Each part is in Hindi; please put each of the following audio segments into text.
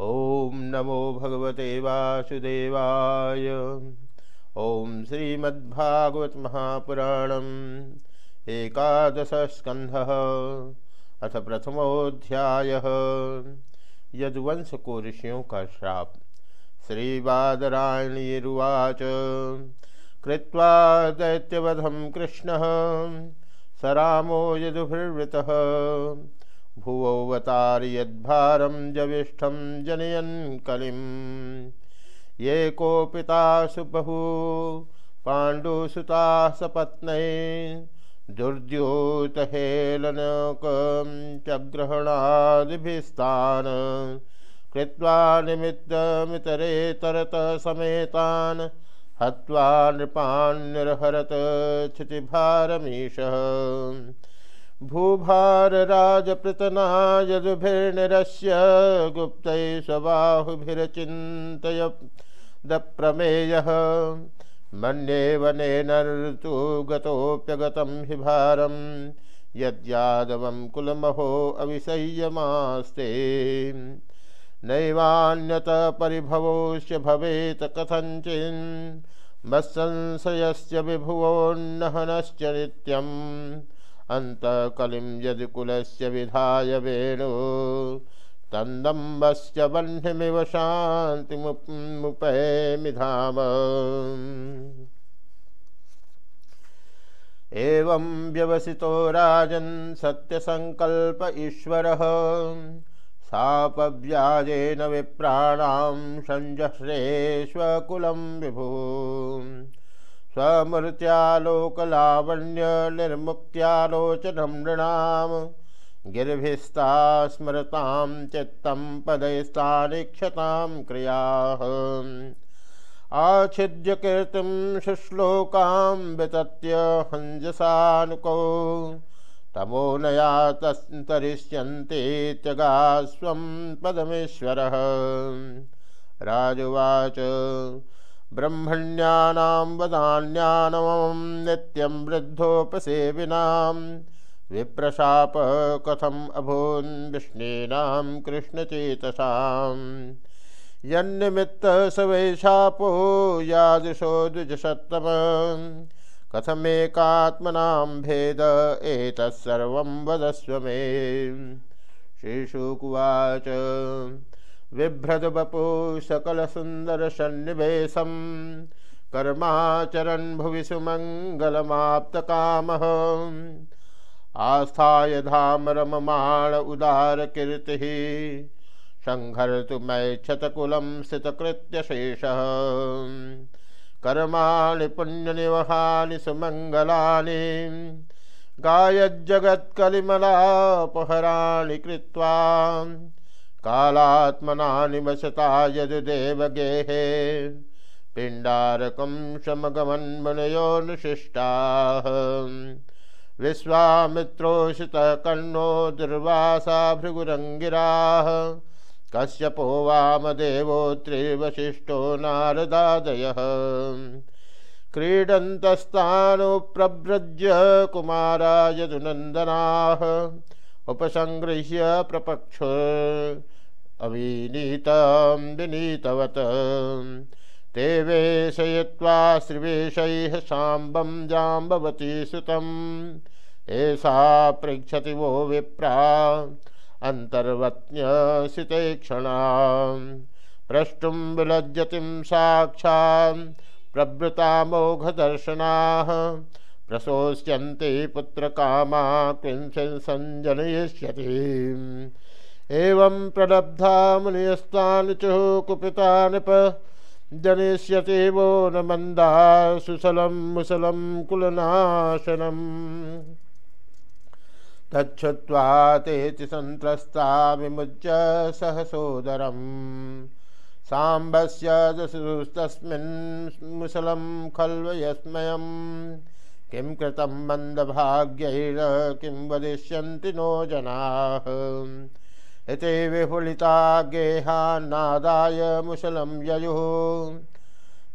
ॐ नमो भगवते वासुदेवाय। ॐ श्रीमद्भागवत महापुराणम् एकादशस्कन्धः अथ प्रथमोऽध्यायः यदुवंश को ऋषियों का श्राप। श्रीबादरायणीरुवाच कृत्वा दैत्यवधं कृष्णः। स रामो यदुभिर्वृतः। भुवोवतार यद्भारं जविष्ठं जनयन् कलिं। ये कोपितासु बहु पाण्डुसुता सपत्नै दुर्द्योतहेलनकं च ग्रहणादिभिस्तान् कृत्वा निमित्तमितरेतरतसमेतान् हत्वा नृपान् निरहरत क्षितिभारमीशः। भूभारराजपृतना यदुभिर्निरस्य गुप्तैः स्वबाहुभिरचिन्तयदप्रमेयः मन्ये वनेनर्तु गतोऽप्यगतं हि भारं, यद्यादवं कुलमहो अविसह्यमास्ते नैवान्यत परिभवोऽस्य भवेत् कथञ्चिन्, मत्संशयस्य विभुवोन्नहनश्च नित्यम्। अन्तकलिं यदि कुलस्य विधाय वेणु, तन्दम्बश्च वह्निमिव शान्तिमुपैमि धाम एवं व्यवसितो राजन् सत्यसङ्कल्प ईश्वरः सापव्याजेन विप्राणां सञ्जह्रेष्वकुलं विभुः स्वमूर्त्यालोकलावण्यनिर्मुक्त्यालोचनं नृणां गिर्भिस्ता स्मरतां चित्तं पदैस्तानिक्षतां क्रियाः। आच्छिद्य कीर्तिं शुश्लोकां वितत्य हञ्जसानुकौ तमोनया तस्तरिष्यन्ते त्यगास्वं पदमेश्वरः। राजुवाच ब्रह्मण्यानां वदान्यानमं नित्यं वृद्धोपसेविनां विप्रशाप कथम् अभून् विष्णीनां कृष्णचेतसां। यन्निमित्त स वै शापो यादृशो द्विजसत्तम। कथमेकात्मनां भेद एतत्सर्वं वदस्व मे। श्रीशुकुवाच बिभ्रदवपु सकलसुन्दरसन्निवेशं कर्माचरन् भुवि सुमङ्गलमाप्तकामः आस्थाय धाम रममाण उदारकीर्तिः सङ्घर्तुमैच्छतकुलं स्थितकृत्यशेषः। कर्माणि पुण्यनिवहानि सुमङ्गलानि। गायज्जगत्कलिमलापहराणि कृत्वा कालात्मना निवसता यदुदेवगेहे पिण्डारकं समगमन्मुनयोनुशिष्टाः। विश्वामित्रोषितकर्णो दुर्वासा भृगुरङ्गिराः कश्यपो वामदेवोत्रिवशिष्ठो नारदादयः। क्रीडन्तस्तानुप्रव्रज्य कुमारा यदुनन्दनाः उपसंगृह्य प्रपक्ष। अविनीतं विनीतवत। ते वेशयित्वा श्रीवेशैः साम्बं जाम्बवती सुतम्। एषा पृच्छति वो विप्रा। अन्तर्वत्न्यसिते क्षणां। प्रष्टुं विलज्जतिं साक्षात् प्रवृतामोघदर्शनाः प्रशोष्यन्ते पुत्रकामा किंचिन् सञ्जनयिष्यति एवं प्रलब्धा मुनियस्तान् चुः कुपिता नृप वो न मन्दा सुसलं मुसलं कुलनाशनम् तच्छ्रुत्वा तेति सन्त्रस्ता विमुच्य सहसोदरम् साम्बस्य दशुस्तस्मिन् मुसलं खल्वयस्मयम्। किं कृतं मन्दभाग्यैर किं वदिष्यन्ति नो जनाः। इति विफुलिता गेहान्नादाय मुसलं ययुः।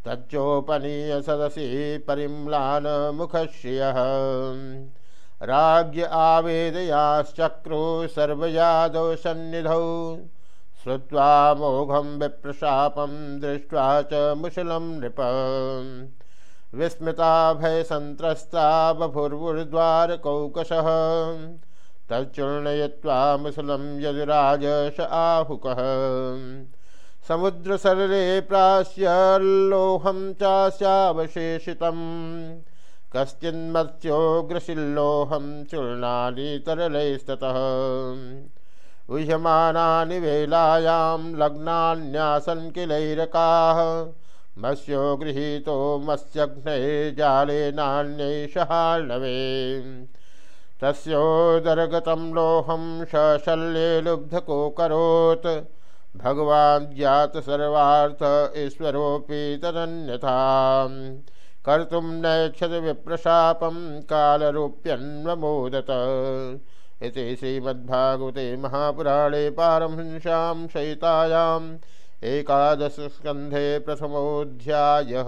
तच्चोपनीय सदसि परिम्लान मुखश्रियः। राज्ञ आवेदयाश्चक्रो सर्वयादौ सन्निधौ। श्रुवा मोघम विप्रशापम दृष्ट्वा च मुशलं नृप। विस्मृता भय संत्रस्ता बभुर्वुर्द्वारकौकशः तच्चूर्णय्वा मुसलं यदुराज स आहुक आहुकः समुद्रसरले प्रास्यल्लोहं चास्यावशेषितम्। कश्चिन्मत्स्योग्रशिल्लोहं चूर्णानि तरलैस्ततः उह्यमानानि वेलायां लग्नान्यासन् किलैरकाः मत्स्यो गृहीतो मत्स्यघ्नैर्जालेनान्यै सहार्णवे तस्योदरगतं लोहं सशल्ये लुब्धकोकरोत्। भगवान् ज्ञात सर्वार्थ ईश्वरोऽपि तदन्यथा। कर्तुं नैक्षत विप्रशापं कालरूप्यन्वमोदत। इति श्रीमद्भागवते महापुराणे पारमहंस्यां सहितायाम् एकादशस्कन्धे प्रथमोऽध्यायः।